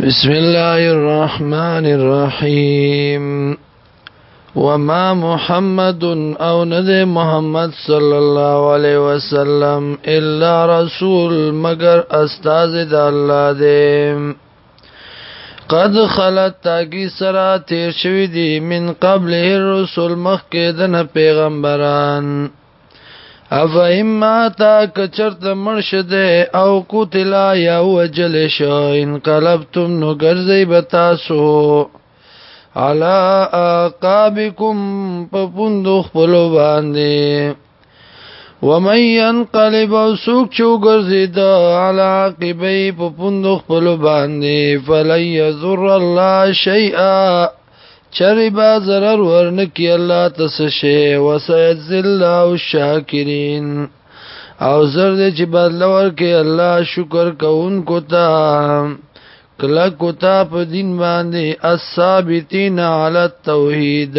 بسم الله الرحمن الرحيم وما محمد او ند محمد صلى الله عليه وسلم الا رسول مگر استاد د الله دی قد خلت تاگی سرا تیر شوی دی من قبل الرسول مخ کې د پیغمبران او اما تا کچرت مرشد او قتلا یا وجل شو انقلبتم نو ګرځي بتاسو علا اقابکم پپوندو خپل باندې ومن ينقلب سوق چو ګرځي دا علا قبي پپوندو خپل باندې فلن يذر الله شيئا چری با ضرر ورنکی الله تسشه وسیجزی الله الشاکرین او زر دې چې بدل ورکې الله شکر کوون کوتا کلا کوتا په دین باندې الثابتین علی التوحید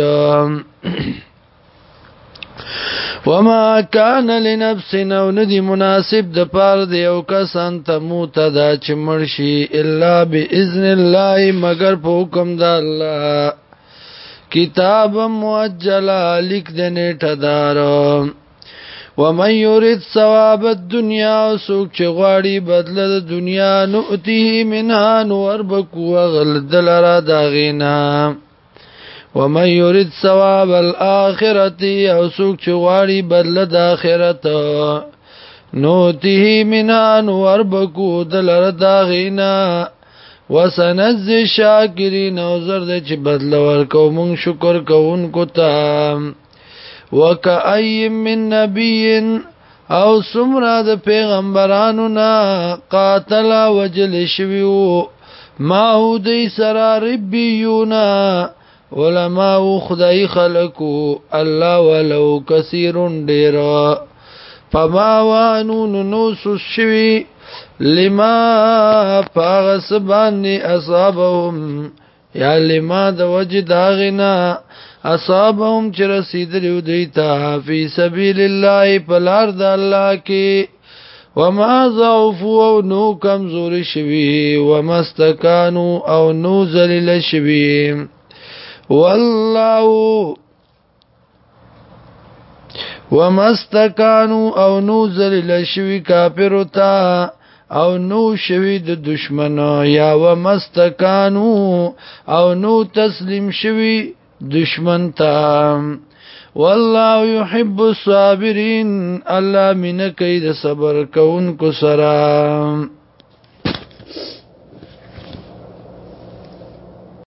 وما كان لنفس نو ندي مناسب د پار دی او کسان تموت دا چمړشي الا باذن الله مگر په حکم د الله کتاب موجلا لیک دنه ټدار ومن يريد ثواب الدنيا وسوک چې غواړي بدله د دنیا نؤتیه منها نور بکو غل دلرا داغینا ومن يريد ثواب الاخرة او سوک چې غواړي بدله د اخرت نؤتیه منها نور بکو دلرا داغینا وسنز شاکرین او زر د چې بدل ورکو مونږ شکر کوونکو ته وکای من نبی او سمرا د پیغمبرانو نا قاتل وجل شویو ما هو دی سرا ربیونا علماء خدای خلقو الله ولو کثیر ډیره فما وانون نو سوشوي لما پاغس باندې اصابهم یا لما د وجه داغنا اصابهم چې رسیدلی دوی ته فی سبیل الله پلار د الله کې وما ضعفوا او نو کمزور شوي وما استكانوا او نو ذلیل شوي والله ومستکانو او نو ذلیل شوی کافر تا او نو شوی د دشمن یا ومستکانو او نو تسلیم شوی دشمن تا والله يحب الصابرين الله من کید صبر کون کو سرام